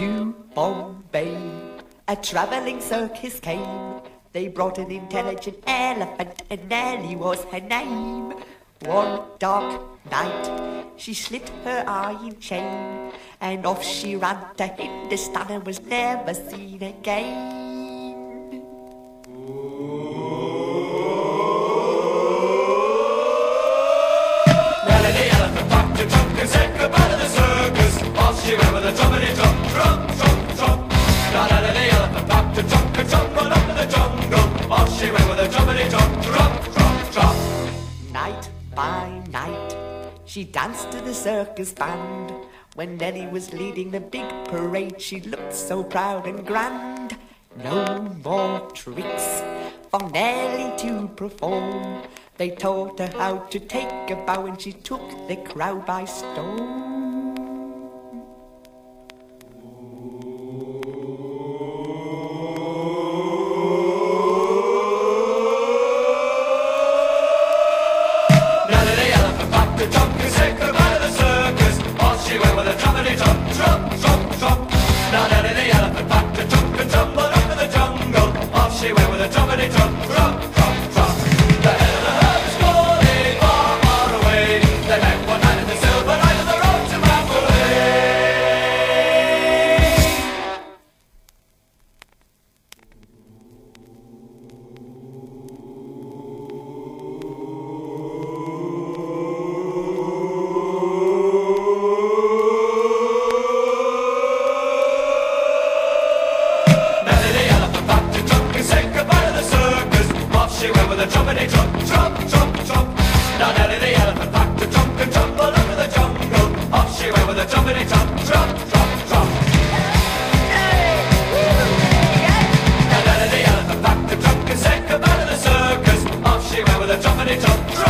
to Bombay. A travelling circus came. They brought an intelligent elephant, and Nellie was her name. One dark night, she slipped her iron chain, and off she ran to Hindustan and was never seen again. Up the jungle. She a. Night by night, she danced to the circus band. When Nellie was leading the big parade, she looked so proud and grand. No more tricks for Nellie to perform. They taught her how to take a bow, and she took the crowd by storm. Now Nellie the a trumpety trump, trump, trump, trump. Now Nellie the and said goodbye to the circus. Off she went with a trumpety trump, trump,